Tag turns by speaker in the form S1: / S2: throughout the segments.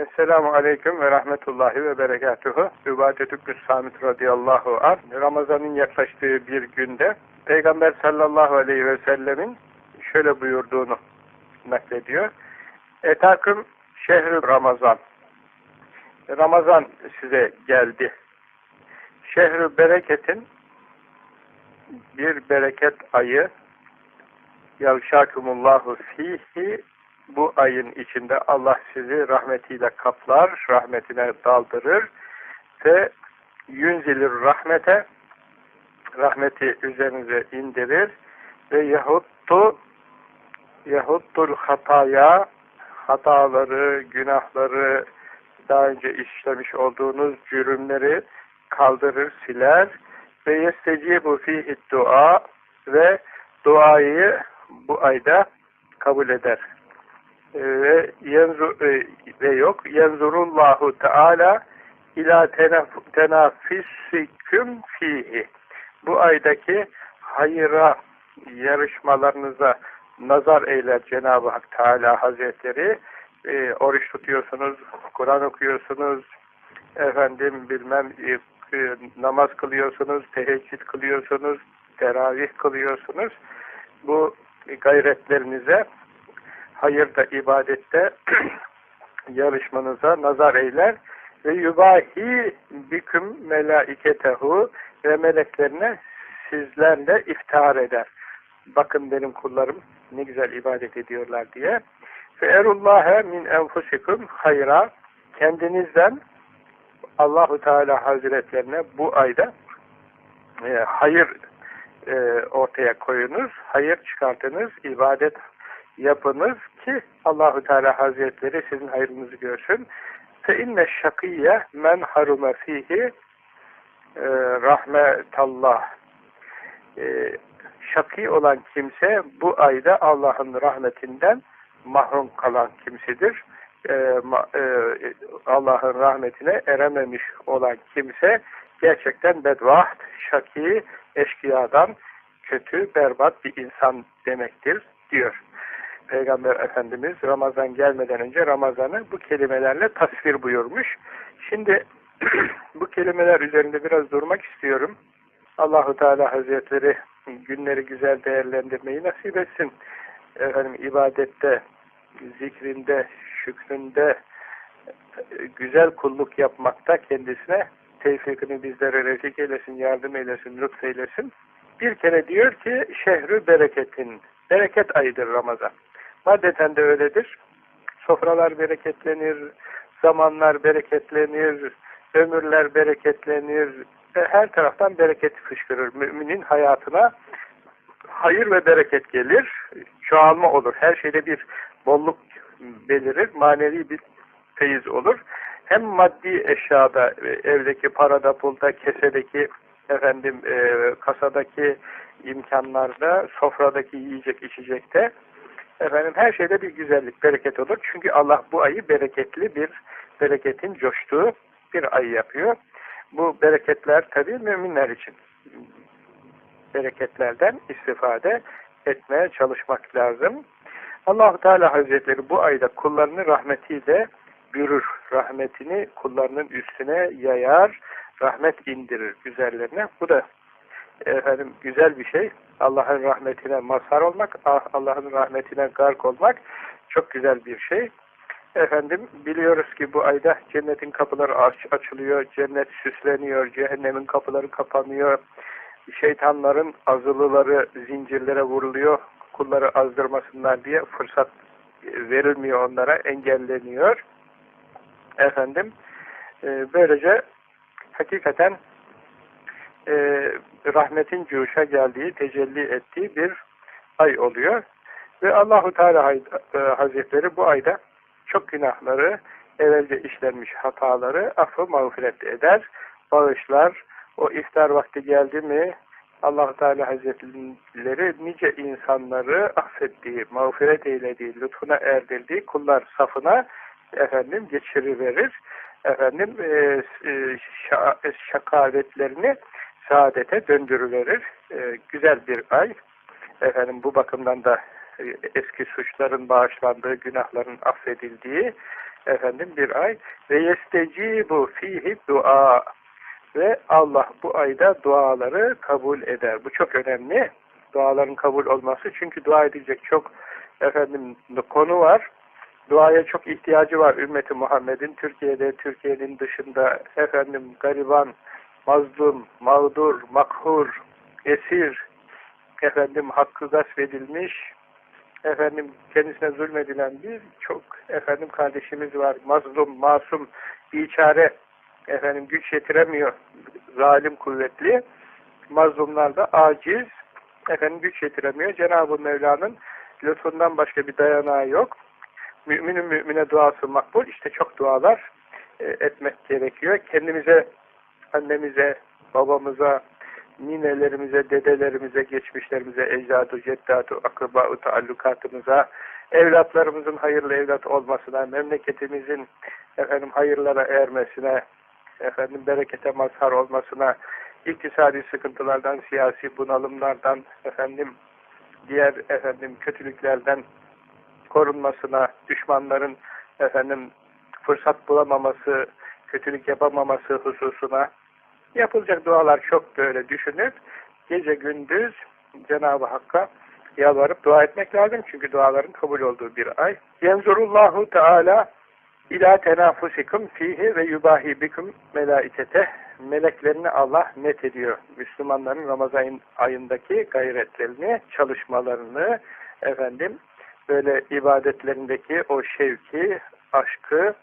S1: Esselamu Aleyküm ve Rahmetullahi ve Berekatuhu. Übadet İbn Samit radıyallahu anh Ramazan'ın yaklaştığı bir günde Peygamber sallallahu aleyhi ve sellemin şöyle buyurduğunu naklediyor. Etaküm şehri Ramazan. Ramazan size geldi. Şehri bereketin bir bereket ayı yavşakumullahu fihi bu ayın içinde Allah sizi rahmetiyle kaplar, rahmetine daldırır ve yünzilir rahmete rahmeti üzerinize indirir ve yahuttu yahuttul hataya hataları, günahları daha önce işlemiş olduğunuz cürümleri kaldırır, siler ve yestecibu fihi dua ve duayı bu ayda kabul eder. Ee, ve yenzu, e, ve yok. Yenzurullahu teala ila tenafisiküm fihi bu aydaki hayıra yarışmalarınıza nazar eyler Cenab-ı Hak Teala Hazretleri. E, oruç tutuyorsunuz, Kur'an okuyorsunuz efendim bilmem e, e, namaz kılıyorsunuz, teheccüd kılıyorsunuz, teravih kılıyorsunuz. Bu gayretlerinize hayırda, ibadette yarışmanıza nazar eyler ve yubahi biküm melaiketehu ve meleklerine sizlerle iftihar eder. Bakın benim kullarım ne güzel ibadet ediyorlar diye. Fe erullâhe min enfusikum hayra kendinizden Allahu Teala Hazretlerine bu ayda e, hayır e, ortaya koyunuz, hayır çıkartınız, ibadet yapınız ki Allahu Teala Hazretleri sizin hayrınızı görsün. Fe inne şakiyye men harume fihi e, rahmetallah. E, olan kimse bu ayda Allah'ın rahmetinden mahrum kalan kimsedir. E, e, Allah'ın rahmetine erememiş olan kimse gerçekten bedvaht, şaki, eşkıyadan kötü, berbat bir insan demektir diyor. Peygamber Efendimiz Ramazan gelmeden önce Ramazan'ı bu kelimelerle tasvir buyurmuş. Şimdi bu kelimeler üzerinde biraz durmak istiyorum. Allahu Teala Hazretleri günleri güzel değerlendirmeyi nasip etsin. Efendim ibadette, zikrinde, şükründe, güzel kulluk yapmakta kendisine tevfikini bizlere refik eylesin, yardım eylesin, lütfeylesin. Bir kere diyor ki şehri bereketin, bereket ayıdır Ramazan. Maddeten de öyledir. Sofralar bereketlenir, zamanlar bereketlenir, ömürler bereketlenir ve her taraftan bereket fışkırır. Müminin hayatına hayır ve bereket gelir, çoğalma olur. Her şeyde bir bolluk belirir, manevi bir feyiz olur. Hem maddi eşyada, evdeki parada, pulda, kesedeki, efendim e, kasadaki imkanlarda, sofradaki yiyecek içecekte, efendim her şeyde bir güzellik, bereket olur. Çünkü Allah bu ayı bereketli bir, bereketin coştuğu bir ay yapıyor. Bu bereketler tabi müminler için. Bereketlerden istifade etmeye çalışmak lazım. Allahu Teala Hazretleri bu ayda kullarını rahmetiyle bürür. Rahmetini kullarının üstüne yayar, rahmet indirir üzerlerine. Bu da efendim güzel bir şey. Allah'ın rahmetine mazhar olmak, ah, Allah'ın rahmetine gark olmak çok güzel bir şey. Efendim biliyoruz ki bu ayda cennetin kapıları aç, açılıyor, cennet süsleniyor, cehennemin kapıları kapanıyor, şeytanların azılıları zincirlere vuruluyor, kulları azdırmasınlar diye fırsat verilmiyor onlara, engelleniyor. Efendim e, böylece hakikaten e, rahmetin cuşa geldiği, tecelli ettiği bir ay oluyor. Ve Allahu Teala e, Hazretleri bu ayda çok günahları, evvelce işlenmiş hataları affı mağfiret eder, bağışlar. O iftar vakti geldi mi allah Teala Hazretleri nice insanları affettiği, mağfiret eylediği, lütfuna erdirdiği kullar safına efendim geçiriverir. Efendim e, e, şakavetlerini saadete döndürüverir. E, güzel bir ay. Efendim bu bakımdan da e, eski suçların bağışlandığı, günahların affedildiği efendim bir ay ve yestecibu fihi dua ve Allah bu ayda duaları kabul eder. Bu çok önemli. Duaların kabul olması. Çünkü dua edecek çok efendim konu var. Duaya çok ihtiyacı var ümmeti Muhammed'in. Türkiye'de, Türkiye'nin dışında efendim gariban, mazlum, mağdur, makhur, esir, efendim hakkı gasp edilmiş, efendim kendisine zulmedilen bir çok efendim kardeşimiz var. Mazlum, masum, biçare, efendim güç yetiremiyor, zalim kuvvetli. Mazlumlar da aciz, efendim güç yetiremiyor. Cenab-ı Mevla'nın lütfundan başka bir dayanağı yok. Müminin mümine duası makbul. İşte çok dualar e, etmek gerekiyor. Kendimize, annemize, babamıza, ninelerimize, dedelerimize, geçmişlerimize, ecdadu, ceddadu, akraba taallukatımıza, evlatlarımızın hayırlı evlat olmasına, memleketimizin efendim hayırlara ermesine, efendim berekete mazhar olmasına, iktisadi sıkıntılardan, siyasi bunalımlardan, efendim diğer efendim kötülüklerden korunmasına, düşmanların efendim fırsat bulamaması, kötülük yapamaması hususuna yapılacak dualar çok böyle düşünüp gece gündüz Cenab-ı Hakk'a yalvarıp dua etmek lazım. Çünkü duaların kabul olduğu bir ay. Yenzurullahu Teala ila tenafusikum fihi ve yubahi bikum melaikete meleklerini Allah net ediyor. Müslümanların Ramazan ayındaki gayretlerini, çalışmalarını efendim böyle ibadetlerindeki o şevki, aşkı,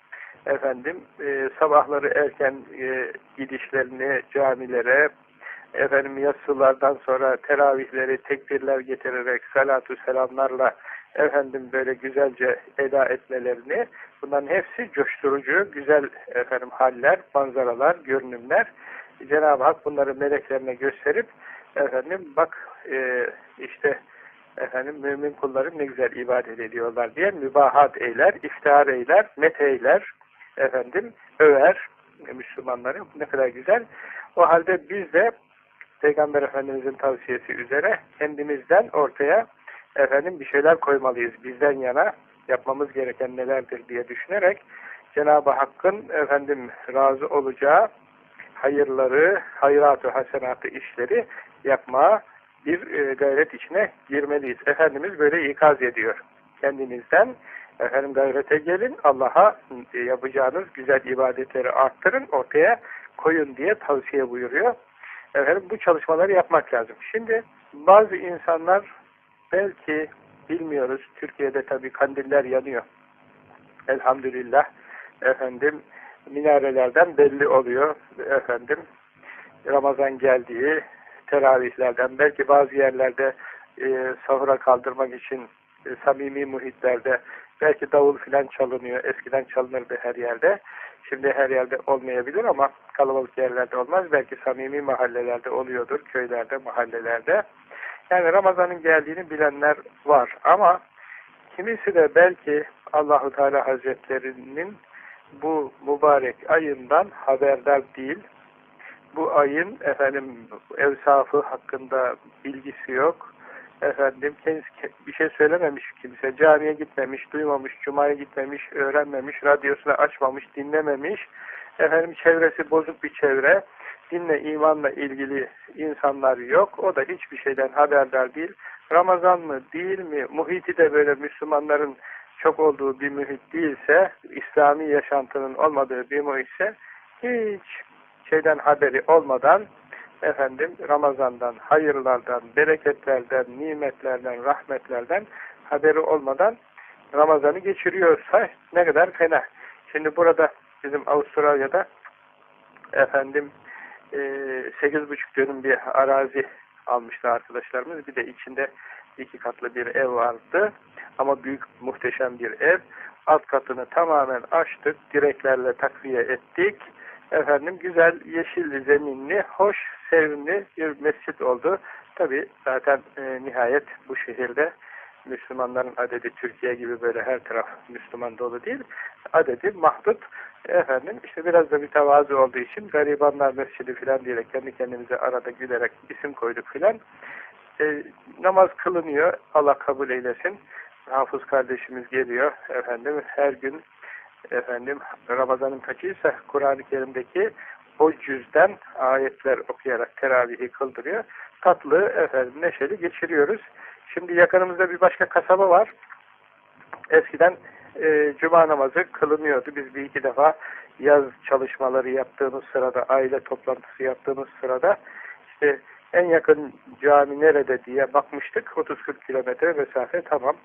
S1: efendim e, sabahları erken e, gidişlerini camilere, efendim yatsılardan sonra teravihleri tekbirler getirerek salatu selamlarla efendim böyle güzelce eda etmelerini bunların hepsi coşturucu, güzel efendim haller, manzaralar, görünümler. Cenab-ı Hak bunları meleklerine gösterip efendim bak e, işte efendim mümin kullarım ne güzel ibadet ediyorlar diye mübahat eyler, iftihar eyler, met eyler, efendim över Müslümanları. Ne kadar güzel. O halde biz de Peygamber Efendimizin tavsiyesi üzere kendimizden ortaya efendim bir şeyler koymalıyız. Bizden yana yapmamız gereken nelerdir diye düşünerek Cenab-ı Hakk'ın efendim razı olacağı hayırları, hayratı, hasenatı işleri yapmaya bir e, gayret içine girmeliyiz. Efendimiz böyle ikaz ediyor. Kendinizden efendim gayrete gelin, Allah'a e, yapacağınız güzel ibadetleri arttırın, ortaya koyun diye tavsiye buyuruyor. Efendim bu çalışmaları yapmak lazım. Şimdi bazı insanlar belki bilmiyoruz. Türkiye'de tabii kandiller yanıyor. Elhamdülillah. Efendim minarelerden belli oluyor. Efendim Ramazan geldiği teravihlerden belki bazı yerlerde e, sahura kaldırmak için e, samimi muhitlerde belki davul filan çalınıyor. Eskiden çalınırdı her yerde. Şimdi her yerde olmayabilir ama kalabalık yerlerde olmaz. Belki samimi mahallelerde oluyordur. Köylerde, mahallelerde. Yani Ramazan'ın geldiğini bilenler var. Ama kimisi de belki Allahu Teala Hazretlerinin bu mübarek ayından haberdar değil. Bu ayın efendim evsafı hakkında bilgisi yok. Efendim kendisi bir şey söylememiş kimse. Camiye gitmemiş, duymamış, cumaya gitmemiş, öğrenmemiş, radyosunu açmamış, dinlememiş. Efendim çevresi bozuk bir çevre. Dinle, imanla ilgili insanlar yok. O da hiçbir şeyden haberdar değil. Ramazan mı, değil mi? Muhiti de böyle Müslümanların çok olduğu bir mühit değilse, İslami yaşantının olmadığı bir muhitse hiç şeyden haberi olmadan efendim Ramazan'dan, hayırlardan, bereketlerden, nimetlerden, rahmetlerden haberi olmadan Ramazan'ı geçiriyorsa ne kadar fena. Şimdi burada bizim Avustralya'da efendim sekiz buçuk dönüm bir arazi almıştı arkadaşlarımız. Bir de içinde iki katlı bir ev vardı. Ama büyük muhteşem bir ev. Alt katını tamamen açtık. Direklerle takviye ettik. Efendim güzel yeşilli zeminli, hoş, sevimli bir mescit oldu. Tabi zaten e, nihayet bu şehirde Müslümanların adedi Türkiye gibi böyle her taraf Müslüman dolu değil. Adedi mahdut efendim işte biraz da bir tevazu olduğu için garibanlar mescidi filan diyerek kendi kendimize arada gülerek isim koyduk filan. E, namaz kılınıyor. Allah kabul eylesin. Hafız kardeşimiz geliyor efendim her gün efendim Ramazan'ın kaçıysa Kur'an-ı Kerim'deki o cüzden ayetler okuyarak teravihi kıldırıyor. Tatlı, efendim, neşeli geçiriyoruz. Şimdi yakınımızda bir başka kasaba var. Eskiden e, cuma namazı kılınıyordu. Biz bir iki defa yaz çalışmaları yaptığımız sırada, aile toplantısı yaptığımız sırada işte en yakın cami nerede diye bakmıştık. 30-40 kilometre mesafe tamam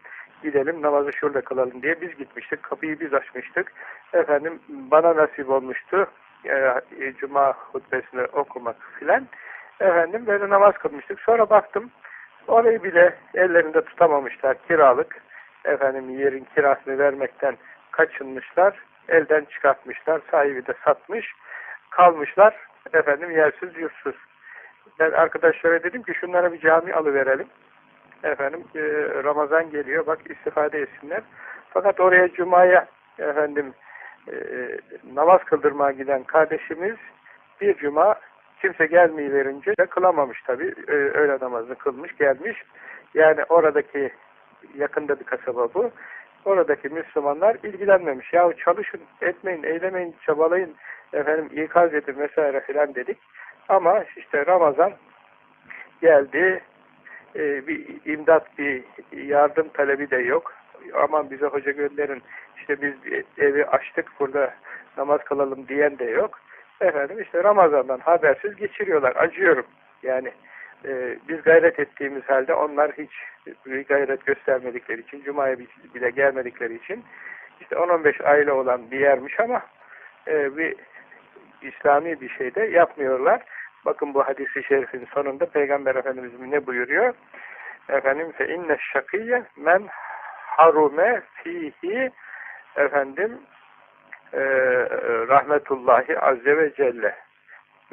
S1: gidelim namazı şurada kılalım diye biz gitmiştik. Kapıyı biz açmıştık. Efendim bana nasip olmuştu. E, Cuma hutbesini okumak filan. Efendim böyle namaz kılmıştık. Sonra baktım orayı bile ellerinde tutamamışlar. Kiralık. Efendim yerin kirasını vermekten kaçınmışlar. Elden çıkartmışlar. Sahibi de satmış. Kalmışlar. Efendim yersiz yursuz. Ben arkadaşlara dedim ki şunlara bir cami alıverelim. Efendim e, Ramazan geliyor. Bak istifade etsinler. Fakat oraya Cuma'ya efendim e, namaz kıldırmaya giden kardeşimiz bir Cuma kimse gelmeyi verince de kılamamış tabi. E, öğle namazını kılmış gelmiş. Yani oradaki yakında bir kasaba bu. Oradaki Müslümanlar ilgilenmemiş. Yahu çalışın, etmeyin, eylemeyin, çabalayın, efendim ikaz edin vesaire filan dedik. Ama işte Ramazan geldi, e, bir imdat, bir yardım talebi de yok. Aman bize hoca gönderin, işte biz evi açtık, burada namaz kılalım diyen de yok. Efendim işte Ramazan'dan habersiz geçiriyorlar. Acıyorum. Yani e, biz gayret ettiğimiz halde onlar hiç gayret göstermedikleri için, Cuma'ya bile gelmedikleri için işte 10-15 aile olan bir yermiş ama e, bir İslami bir şey de yapmıyorlar. Bakın bu hadisi şerifin sonunda Peygamber Efendimiz ne buyuruyor? Efendim fe inne şakiyye men harume fihi. Efendim e, rahmetullahi azze ve celle.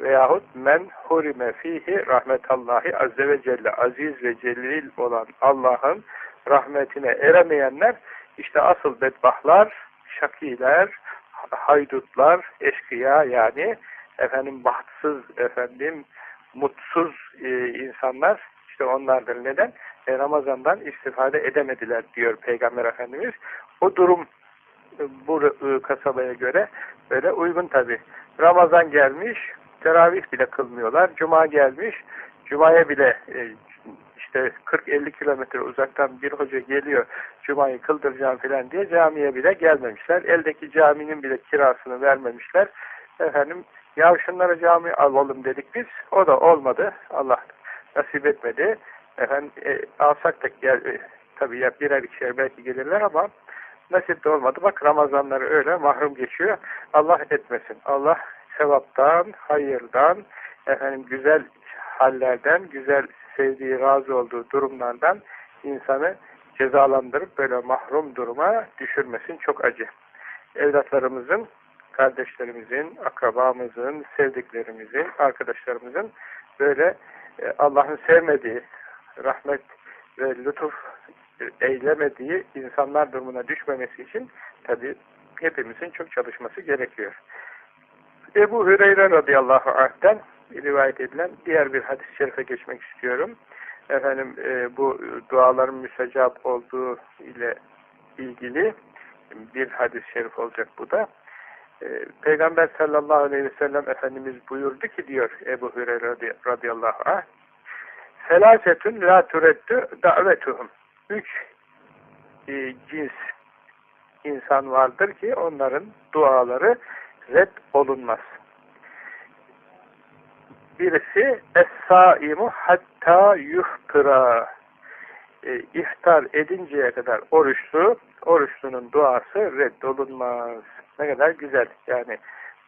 S1: Veyahut men hurime fihi rahmetallahi azze ve celle. Aziz ve celil olan Allah'ın rahmetine eremeyenler işte asıl bedbahlar, şakiler, haydutlar, eşkıya yani efendim bahtsız efendim mutsuz e, insanlar işte onlardır. Neden? E, Ramazan'dan istifade edemediler diyor Peygamber Efendimiz. O durum e, bu e, kasabaya göre böyle uygun tabi. Ramazan gelmiş, teravih bile kılmıyorlar. Cuma gelmiş, Cuma'ya bile e, işte 40-50 kilometre uzaktan bir hoca geliyor, Cuma'yı kıldıracağım filan diye camiye bile gelmemişler. Eldeki caminin bile kirasını vermemişler. Efendim, ya şunlara cami alalım dedik biz. O da olmadı. Allah nasip etmedi. Efendim, e, alsak da gel, e, tabii ya birer ikişer belki gelirler ama nasip de olmadı. Bak Ramazanları öyle mahrum geçiyor. Allah etmesin. Allah sevaptan, hayırdan, efendim güzel hallerden, güzel sevdiği, razı olduğu durumlardan insanı cezalandırıp böyle mahrum duruma düşürmesin. Çok acı. Evlatlarımızın, kardeşlerimizin, akrabamızın, sevdiklerimizin, arkadaşlarımızın böyle e, Allah'ın sevmediği, rahmet ve lütuf eylemediği insanlar durumuna düşmemesi için tabi hepimizin çok çalışması gerekiyor. Ebu Hüreyre radıyallahu anh'ten rivayet edilen diğer bir hadis-i şerife geçmek istiyorum. Efendim e, bu duaların müsecap olduğu ile ilgili bir hadis-i şerif olacak bu da. E, Peygamber sallallahu aleyhi ve sellem Efendimiz buyurdu ki diyor Ebu Hüreyre radıyallahu anh Felasetün la türettü davetuhum Üç e, cins insan vardır ki onların duaları red olunmaz. Birisi es-saimu hatta yuhtıra e, iftar edinceye kadar oruçlu, oruçlunun duası reddolunmaz. Ne kadar güzel. Yani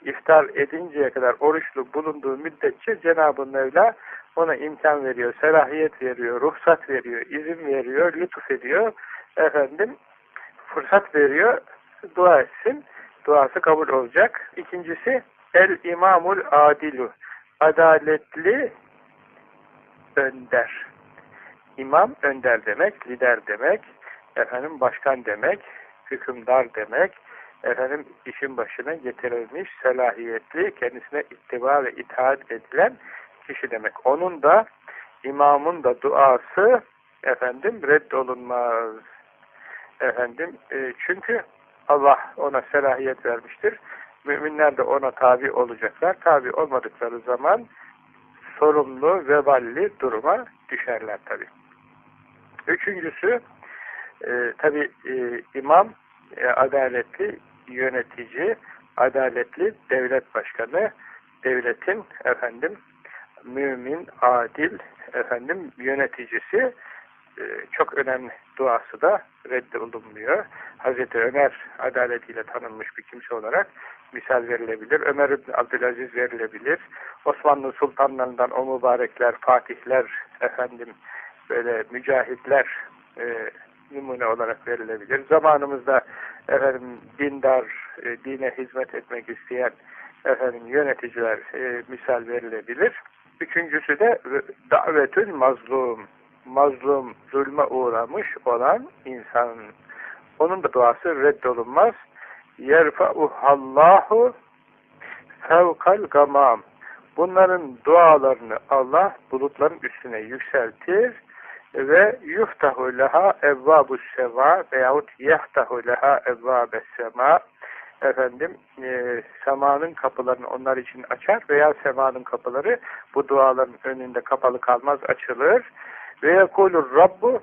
S1: iftar edinceye kadar oruçlu bulunduğu müddetçe Cenab-ı Mevla ona imkan veriyor, selahiyet veriyor, ruhsat veriyor, izin veriyor, lütuf ediyor. Efendim, fırsat veriyor, dua etsin. Duası kabul olacak. İkincisi, el imamul adilu adaletli önder. İmam önder demek, lider demek, efendim başkan demek, hükümdar demek, efendim işin başına getirilmiş, selahiyetli, kendisine ittiba ve itaat edilen kişi demek. Onun da imamın da duası efendim reddolunmaz. Efendim e, çünkü Allah ona selahiyet vermiştir. Müminler de ona tabi olacaklar. Tabi olmadıkları zaman sorumlu, veballi duruma düşerler tabi. Üçüncüsü, e, tabi e, imam, e, adaletli yönetici, adaletli devlet başkanı, devletin efendim mümin, adil efendim yöneticisi e, çok önemli duası da reddolunmuyor. Hazreti Ömer adaletiyle tanınmış bir kimse olarak misal verilebilir. Ömer İbni Abdülaziz verilebilir. Osmanlı sultanlarından o mübarekler, fatihler, efendim böyle mücahitler e, numune olarak verilebilir. Zamanımızda efendim dindar, e, dine hizmet etmek isteyen efendim yöneticiler e, misal verilebilir. Üçüncüsü de davetül mazlum. Mazlum, zulme uğramış olan insanın. Onun da duası reddolunmaz. Yerfa'uhallahu fevkal gamam. Bunların dualarını Allah bulutların üstüne yükseltir ve yuftahu leha evvabus sema veyahut yehtahu leha evvabes sema. Efendim e, semanın kapılarını onlar için açar veya semanın kapıları bu duaların önünde kapalı kalmaz açılır. Ve yekulur Rabbu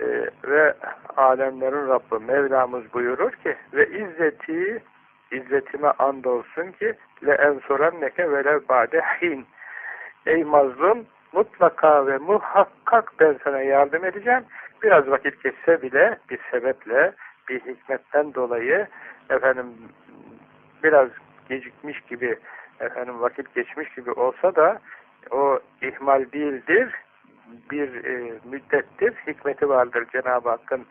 S1: e, ve alemlerin Rabbi Mevlamız buyurur ki ve izzeti izzetime andolsun ki le ensurenneke velev bade hin. Ey mazlum mutlaka ve muhakkak ben sana yardım edeceğim. Biraz vakit geçse bile bir sebeple, bir hikmetten dolayı efendim biraz gecikmiş gibi efendim vakit geçmiş gibi olsa da o ihmal değildir. Bir e, müddettir. Hikmeti vardır Cenab-ı Hakk'ın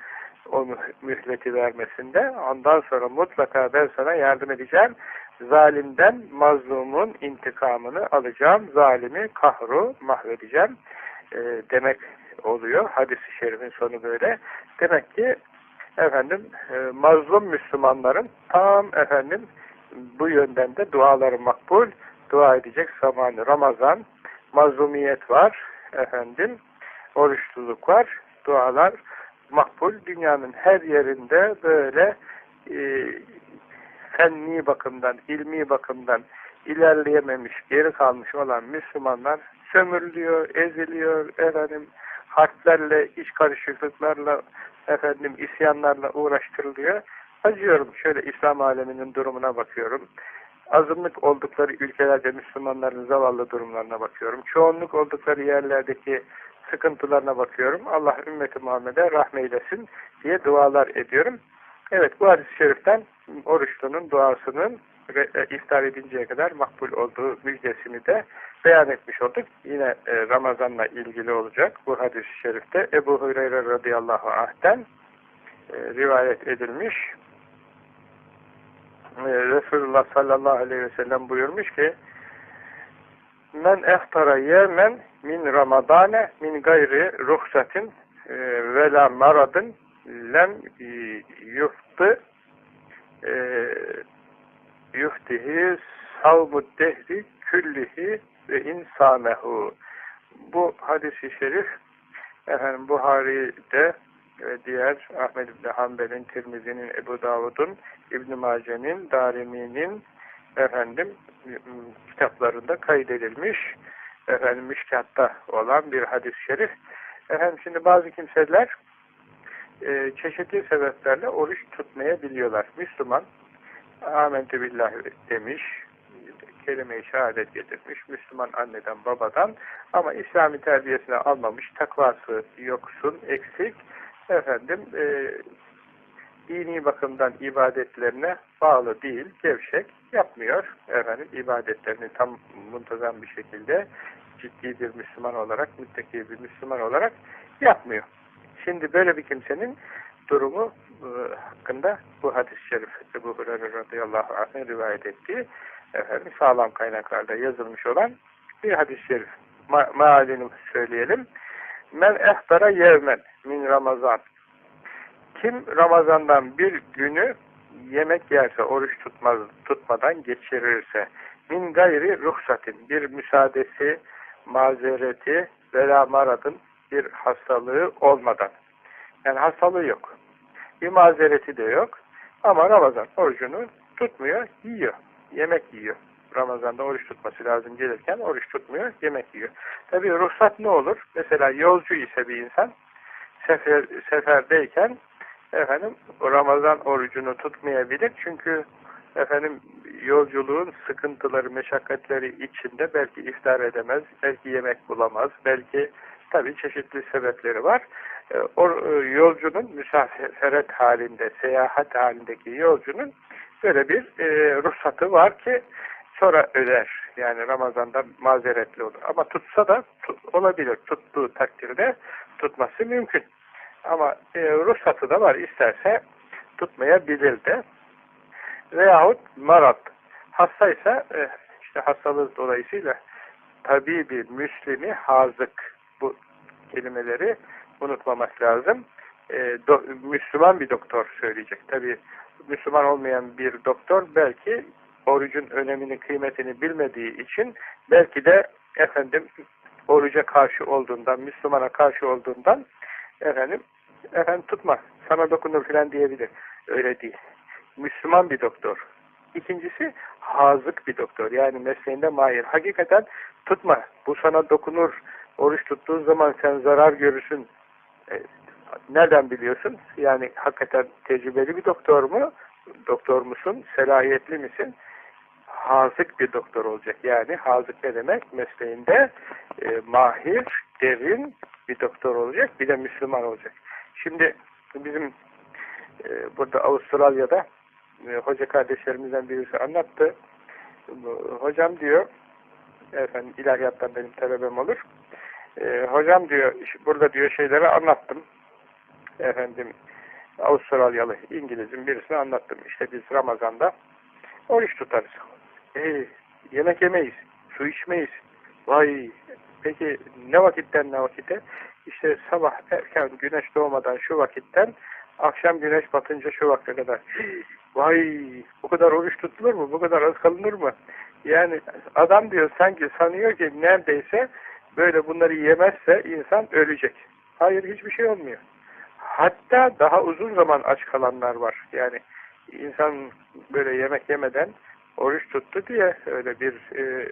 S1: o mühleti vermesinde. Ondan sonra mutlaka ben sana yardım edeceğim. Zalimden mazlumun intikamını alacağım. Zalimi kahru mahvedeceğim. E, demek oluyor. Hadis-i şerifin sonu böyle. Demek ki efendim e, mazlum Müslümanların tam efendim bu yönden de duaları makbul. Dua edecek zamanı Ramazan. Mazlumiyet var. Efendim oruçluluk var. Dualar makbul. Dünyanın her yerinde böyle e, fenni bakımdan, ilmi bakımdan ilerleyememiş, geri kalmış olan Müslümanlar sömürülüyor, eziliyor, efendim harplerle, iç karışıklıklarla, efendim isyanlarla uğraştırılıyor. Acıyorum şöyle İslam aleminin durumuna bakıyorum. Azınlık oldukları ülkelerde Müslümanların zavallı durumlarına bakıyorum. Çoğunluk oldukları yerlerdeki sıkıntılarına bakıyorum. Allah ümmeti Muhammed'e rahmeylesin diye dualar ediyorum. Evet bu hadis-i şeriften oruçlunun duasının e, iftar edinceye kadar makbul olduğu müjdesini de beyan etmiş olduk. Yine e, Ramazan'la ilgili olacak bu hadis-i şerifte Ebu Hureyre radıyallahu anh'ten e, rivayet edilmiş. Resulullah sallallahu aleyhi ve sellem buyurmuş ki Men ehtara yemen min ramadane min gayri ruhsatin la maradın lem yuftı yuftihi savmu dehri küllihi ve insanehu. Bu hadisi şerif efendim Buhari'de ve diğer Ahmed İbni Hanbel'in, Tirmizi'nin, Ebu Davud'un, İbn Mace'nin, Darimi'nin efendim kitaplarında kaydedilmiş efendim müşkatta olan bir hadis-i şerif. Efendim şimdi bazı kimseler e, çeşitli sebeplerle oruç tutmayabiliyorlar. Müslüman amentü billahi demiş, kelime-i şehadet getirmiş, Müslüman anneden babadan ama İslami terbiyesine almamış, takvası yoksun, eksik, efendim e, dini bakımdan ibadetlerine bağlı değil, gevşek, yapmıyor. Efendim ibadetlerini tam muntazam bir şekilde ciddi bir Müslüman olarak, müttaki bir Müslüman olarak yapmıyor. Şimdi böyle bir kimsenin durumu e, hakkında bu hadis-i şerif Ebu Hureyre radıyallahu anh'ın rivayet ettiği efendim, sağlam kaynaklarda yazılmış olan bir hadis-i şerif. Ma mealini söyleyelim. Men ehtara yevmen min Ramazan. Kim Ramazan'dan bir günü yemek yerse, oruç tutmaz, tutmadan geçirirse, min gayri ruhsatin, bir müsaadesi, mazereti, vela maradın bir hastalığı olmadan. Yani hastalığı yok. Bir mazereti de yok. Ama Ramazan orucunu tutmuyor, yiyor. Yemek yiyor. Ramazan'da oruç tutması lazım gelirken oruç tutmuyor, yemek yiyor. Tabi ruhsat ne olur? Mesela yolcu ise bir insan sefer, seferdeyken efendim Ramazan orucunu tutmayabilir. Çünkü efendim yolculuğun sıkıntıları, meşakkatleri içinde belki iftar edemez, belki yemek bulamaz, belki tabi çeşitli sebepleri var. E, o e, yolcunun müsaferet halinde, seyahat halindeki yolcunun böyle bir e, ruhsatı var ki sonra öder. Yani Ramazan'da mazeretli olur. Ama tutsa da olabilir. Tuttuğu takdirde tutması mümkün. Ama e, ruhsatı da var. İsterse tutmayabilir de. Veyahut marat. Hastaysa e, işte hastalığı dolayısıyla tabi bir müslimi hazık bu kelimeleri unutmamak lazım. E, do, Müslüman bir doktor söyleyecek. Tabi Müslüman olmayan bir doktor belki orucun önemini, kıymetini bilmediği için belki de efendim oruca karşı olduğundan, Müslümana karşı olduğundan efendim efendim tutma, sana dokunur filan diyebilir. Öyle değil. Müslüman bir doktor. İkincisi hazık bir doktor. Yani mesleğinde mahir. Hakikaten tutma, bu sana dokunur, oruç tuttuğun zaman sen zarar görürsün. E, nereden biliyorsun? Yani hakikaten tecrübeli bir doktor mu? Doktor musun? Selahiyetli misin? hazık bir doktor olacak. Yani hazık ne demek? Mesleğinde e, mahir, derin bir doktor olacak. Bir de Müslüman olacak. Şimdi bizim e, burada Avustralya'da e, hoca kardeşlerimizden birisi anlattı. Hocam diyor efendim ilahiyattan benim talebem olur. E, hocam diyor burada diyor şeyleri anlattım. Efendim Avustralyalı İngiliz'in birisine anlattım. İşte biz Ramazan'da oruç tutarız. E, yemek yemeyiz, su içmeyiz. Vay, peki ne vakitten ne vakite? İşte sabah erken güneş doğmadan şu vakitten, akşam güneş batınca şu vakte kadar. Vay, bu kadar oruç tutulur mu? Bu kadar az kalınır mı? Yani adam diyor sanki sanıyor ki neredeyse böyle bunları yemezse insan ölecek. Hayır hiçbir şey olmuyor. Hatta daha uzun zaman aç kalanlar var. Yani insan böyle yemek yemeden oruç tuttu diye öyle bir e,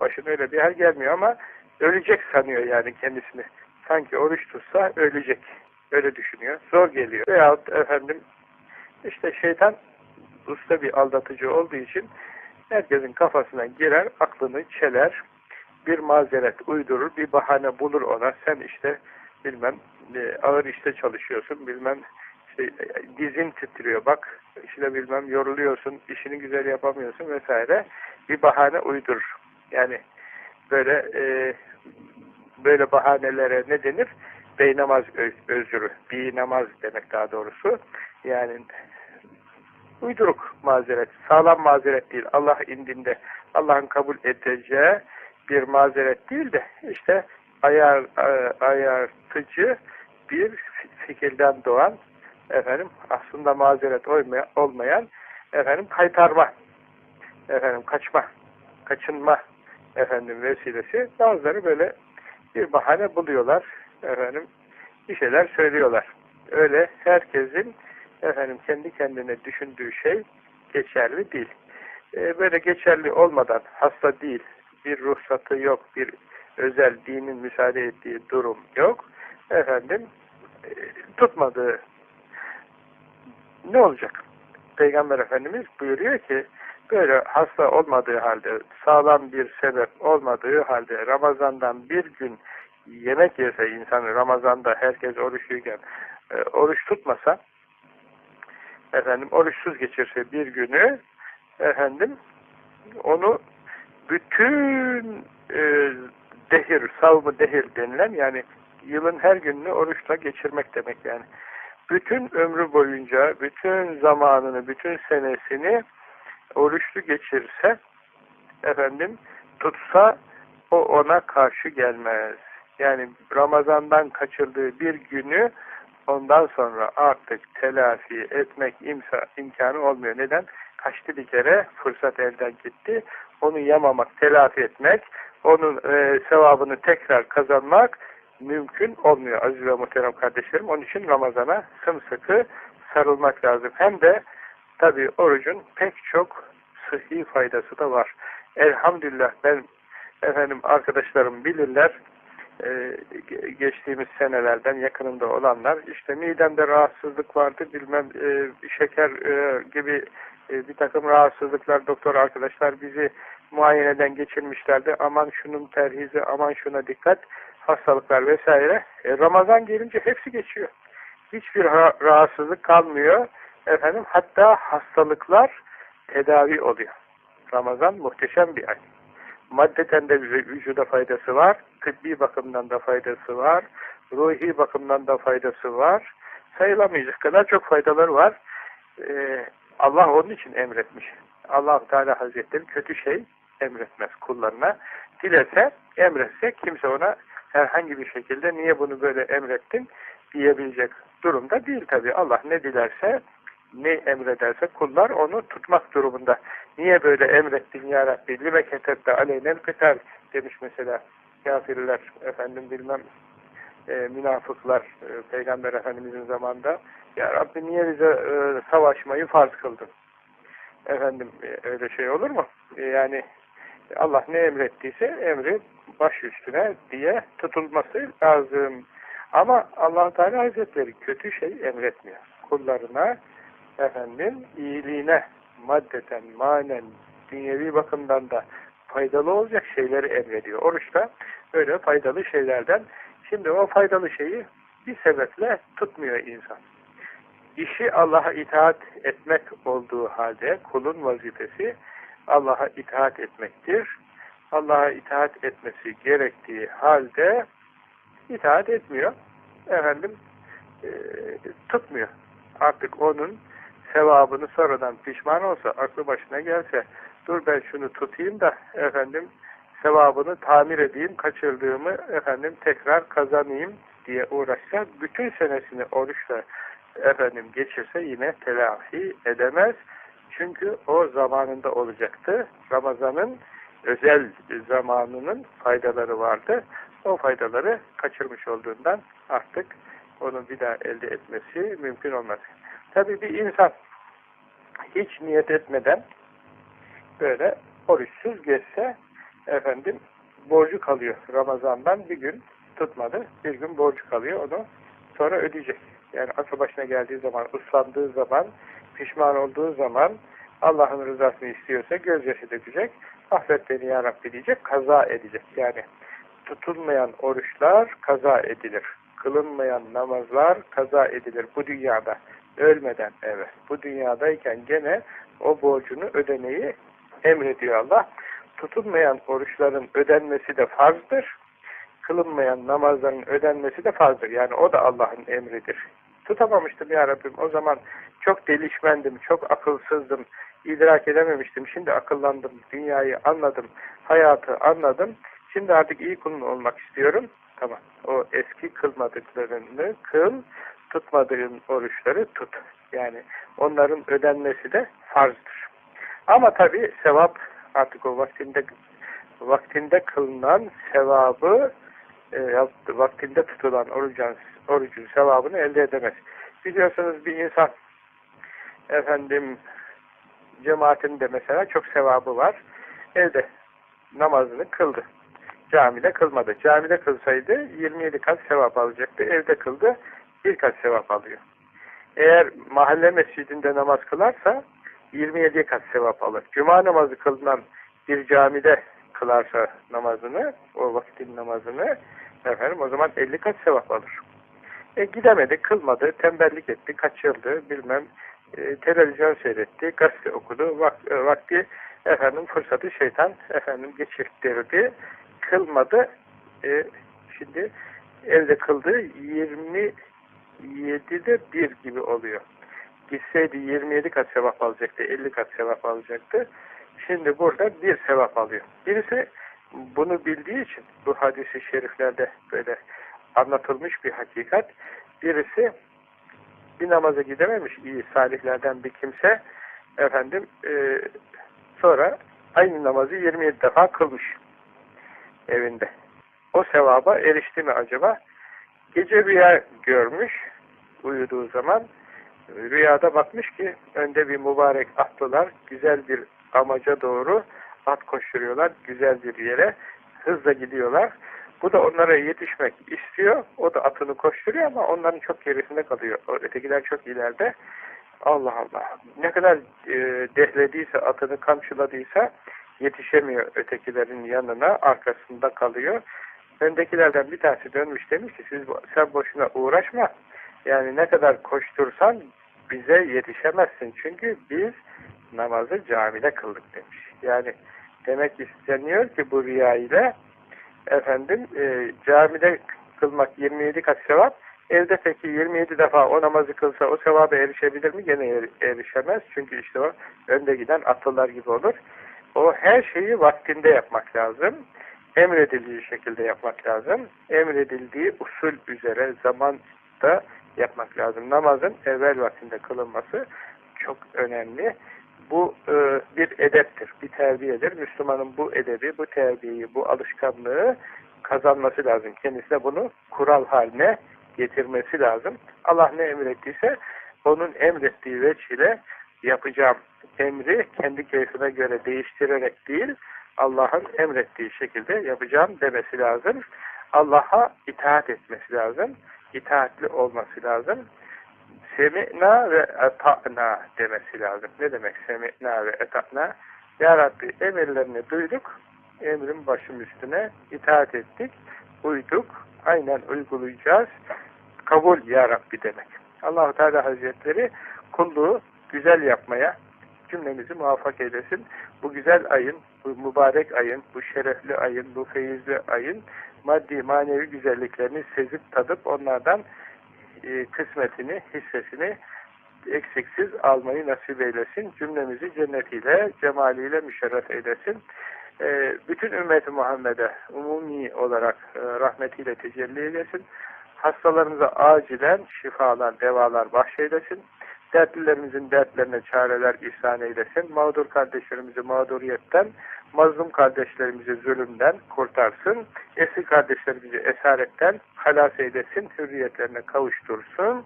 S1: başına öyle bir hal gelmiyor ama ölecek sanıyor yani kendisini. Sanki oruç tutsa ölecek. Öyle düşünüyor. Zor geliyor. Veyahut efendim işte şeytan usta bir aldatıcı olduğu için herkesin kafasına girer, aklını çeler, bir mazeret uydurur, bir bahane bulur ona. Sen işte bilmem e, ağır işte çalışıyorsun, bilmem işte dizin titriyor bak işte bilmem yoruluyorsun işini güzel yapamıyorsun vesaire bir bahane uydurur. Yani böyle e, böyle bahanelere ne denir? Beynamaz özürü. Bir namaz demek daha doğrusu. Yani uyduruk mazeret. Sağlam mazeret değil. Allah indinde Allah'ın kabul edeceği bir mazeret değil de işte ayar, ayartıcı bir fikirden doğan efendim aslında mazeret olmayan efendim kaytarma efendim kaçma kaçınma efendim vesilesi. Bazıları böyle bir bahane buluyorlar efendim bir şeyler söylüyorlar. Öyle herkesin efendim kendi kendine düşündüğü şey geçerli değil. Ee, böyle geçerli olmadan hasta değil bir ruhsatı yok bir özel dinin müsaade ettiği durum yok efendim e, tutmadığı ne olacak? Peygamber Efendimiz buyuruyor ki böyle hasta olmadığı halde, sağlam bir sebep olmadığı halde Ramazan'dan bir gün yemek yese insanı Ramazan'da herkes oruçluyken e, oruç tutmasa efendim oruçsuz geçirse bir günü efendim onu bütün e, dehir, savmı dehir denilen yani yılın her gününü oruçla geçirmek demek yani bütün ömrü boyunca, bütün zamanını, bütün senesini oruçlu geçirse, efendim, tutsa o ona karşı gelmez. Yani Ramazan'dan kaçırdığı bir günü ondan sonra artık telafi etmek imsa, imkanı olmuyor. Neden? Kaçtı bir kere, fırsat elden gitti. Onu yamamak, telafi etmek, onun e, sevabını tekrar kazanmak mümkün olmuyor aziz ve muhterem kardeşlerim. Onun için Ramazan'a sımsıkı sarılmak lazım. Hem de Tabi orucun pek çok sıhhi faydası da var. Elhamdülillah ben efendim arkadaşlarım bilirler e, geçtiğimiz senelerden yakınında olanlar işte midemde rahatsızlık vardı bilmem e, şeker e, gibi e, bir takım rahatsızlıklar doktor arkadaşlar bizi muayeneden geçirmişlerdi. Aman şunun perhizi aman şuna dikkat hastalıklar vesaire. E, Ramazan gelince hepsi geçiyor. Hiçbir rahatsızlık kalmıyor. Efendim hatta hastalıklar tedavi oluyor. Ramazan muhteşem bir ay maddeten de vücuda faydası var, tıbbi bakımdan da faydası var, ruhi bakımdan da faydası var. Sayılamayacak kadar çok faydaları var. Ee, Allah onun için emretmiş. allah Teala Hazretleri kötü şey emretmez kullarına. Dilese, emretse kimse ona herhangi bir şekilde niye bunu böyle emrettin diyebilecek durumda değil tabi. Allah ne dilerse ne emrederse kullar onu tutmak durumunda. Niye böyle emrettin ya Rabbi? Lime ketette aleynen kıtar demiş mesela kafirler, efendim bilmem e, münafıklar e, Peygamber Efendimizin zamanında ya Rabbi niye bize e, savaşmayı farz kıldın? Efendim e, öyle şey olur mu? E, yani Allah ne emrettiyse emri baş üstüne diye tutulması lazım. Ama allah Teala Hazretleri kötü şey emretmiyor. Kullarına efendim iyiliğine maddeten, manen, dünyevi bakımdan da faydalı olacak şeyleri emrediyor. Oruçta öyle faydalı şeylerden. Şimdi o faydalı şeyi bir sebeple tutmuyor insan. İşi Allah'a itaat etmek olduğu halde kulun vazifesi Allah'a itaat etmektir. Allah'a itaat etmesi gerektiği halde itaat etmiyor. Efendim e, tutmuyor. Artık onun sevabını sonradan pişman olsa, aklı başına gelse, dur ben şunu tutayım da efendim sevabını tamir edeyim, kaçırdığımı efendim tekrar kazanayım diye uğraşsa, bütün senesini oruçla efendim geçirse yine telafi edemez. Çünkü o zamanında olacaktı. Ramazan'ın özel zamanının faydaları vardı. O faydaları kaçırmış olduğundan artık onu bir daha elde etmesi mümkün olmaz. Tabi bir insan hiç niyet etmeden böyle oruçsuz geçse efendim borcu kalıyor Ramazan'dan bir gün tutmadı. Bir gün borcu kalıyor onu sonra ödeyecek. Yani aklı başına geldiği zaman, ıslandığı zaman, pişman olduğu zaman Allah'ın rızasını istiyorsa gözyaşı dökecek. Affet beni ya Rabbi diyecek, kaza edecek. Yani tutulmayan oruçlar kaza edilir. Kılınmayan namazlar kaza edilir bu dünyada ölmeden evet bu dünyadayken gene o borcunu ödemeyi emrediyor Allah. Tutulmayan oruçların ödenmesi de farzdır. Kılınmayan namazların ödenmesi de farzdır. Yani o da Allah'ın emridir. Tutamamıştım ya Rabbim. O zaman çok delişmendim, çok akılsızdım, idrak edememiştim. Şimdi akıllandım, dünyayı anladım, hayatı anladım. Şimdi artık iyi kulun olmak istiyorum. Tamam. O eski kılmadıklarını kıl, tutmadığın oruçları tut. Yani onların ödenmesi de farzdır. Ama tabi sevap artık o vaktinde vaktinde kılınan sevabı e, vaktinde tutulan orucun, orucun sevabını elde edemez. Biliyorsunuz bir insan efendim cemaatinde mesela çok sevabı var. Evde namazını kıldı. Camide kılmadı. Camide kılsaydı 27 kat sevap alacaktı. Evde kıldı bir kat sevap alıyor. Eğer mahalle mescidinde namaz kılarsa 27 kat sevap alır. Cuma namazı kılınan bir camide kılarsa namazını, o vakitin namazını efendim o zaman 50 kat sevap alır. E gidemedi, kılmadı, tembellik etti, kaçırdı, bilmem e, televizyon seyretti, gazete okudu, vak, e, vakti efendim fırsatı şeytan efendim geçirttirdi, kılmadı. E, şimdi evde kıldı 20 7'de 1 gibi oluyor. Gitseydi 27 kat sevap alacaktı, 50 kat sevap alacaktı. Şimdi burada bir sevap alıyor. Birisi bunu bildiği için bu hadisi şeriflerde böyle anlatılmış bir hakikat. Birisi bir namaza gidememiş iyi salihlerden bir kimse efendim e, sonra aynı namazı 27 defa kılmış evinde. O sevaba erişti mi acaba? Gece rüya görmüş uyuduğu zaman rüyada bakmış ki önde bir mübarek atlılar güzel bir amaca doğru at koşturuyorlar güzel bir yere hızla gidiyorlar. Bu da onlara yetişmek istiyor. O da atını koşturuyor ama onların çok gerisinde kalıyor. Ötekiler çok ileride. Allah Allah. Ne kadar e, dehlediyse, atını kamçıladıysa yetişemiyor ötekilerin yanına, arkasında kalıyor. Öndekilerden bir tanesi dönmüş demiş ki siz sen boşuna uğraşma. Yani ne kadar koştursan bize yetişemezsin. Çünkü biz namazı camide kıldık demiş. Yani demek isteniyor ki bu rüya ile efendim e, camide kılmak 27 kat sevap evde peki 27 defa o namazı kılsa o sevaba erişebilir mi? Gene er, erişemez. Çünkü işte o önde giden atlılar gibi olur. O her şeyi vaktinde yapmak lazım. Emredildiği şekilde yapmak lazım. Emredildiği usul üzere zamanda yapmak lazım. Namazın evvel vaktinde kılınması çok önemli. Bu e, bir edeptir, bir terbiyedir. Müslümanın bu edebi, bu terbiyeyi, bu alışkanlığı kazanması lazım. Kendisine bunu kural haline getirmesi lazım. Allah ne emrettiyse onun emrettiği veçile yapacağım emri kendi keyfine göre değiştirerek değil, Allah'ın emrettiği şekilde yapacağım demesi lazım. Allah'a itaat etmesi lazım. İtaatli olması lazım. Semi'na ve eta'na demesi lazım. Ne demek semi'na ve eta'na? Ya Rabbi emirlerini duyduk, emrin başım üstüne itaat ettik, uyduk, aynen uygulayacağız. Kabul Ya Rabbi demek. Allahu Teala Hazretleri kulluğu güzel yapmaya cümlemizi muvaffak eylesin. Bu güzel ayın, bu mübarek ayın, bu şerefli ayın, bu feyizli ayın maddi manevi güzelliklerini sezip tadıp onlardan e, kısmetini, hissesini eksiksiz almayı nasip eylesin. Cümlemizi cennetiyle, cemaliyle müşerref eylesin. E, bütün ümmeti Muhammed'e umumi olarak e, rahmetiyle tecelli eylesin. Hastalarımıza acilen şifalar, devalar bahşeylesin. Dertlilerimizin dertlerine çareler ihsan eylesin. Mağdur kardeşlerimizi mağduriyetten, mazlum kardeşlerimizi zulümden kurtarsın. Esir kardeşlerimizi esaretten halas eylesin. Hürriyetlerine kavuştursun.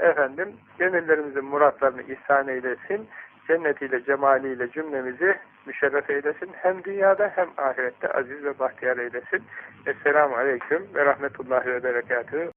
S1: Efendim, gönüllerimizin muratlarını ihsan eylesin. Cennetiyle, cemaliyle cümlemizi müşerref eylesin. Hem dünyada hem ahirette aziz ve bahtiyar eylesin. Esselamu Aleyküm ve Rahmetullahi ve Berekatühü.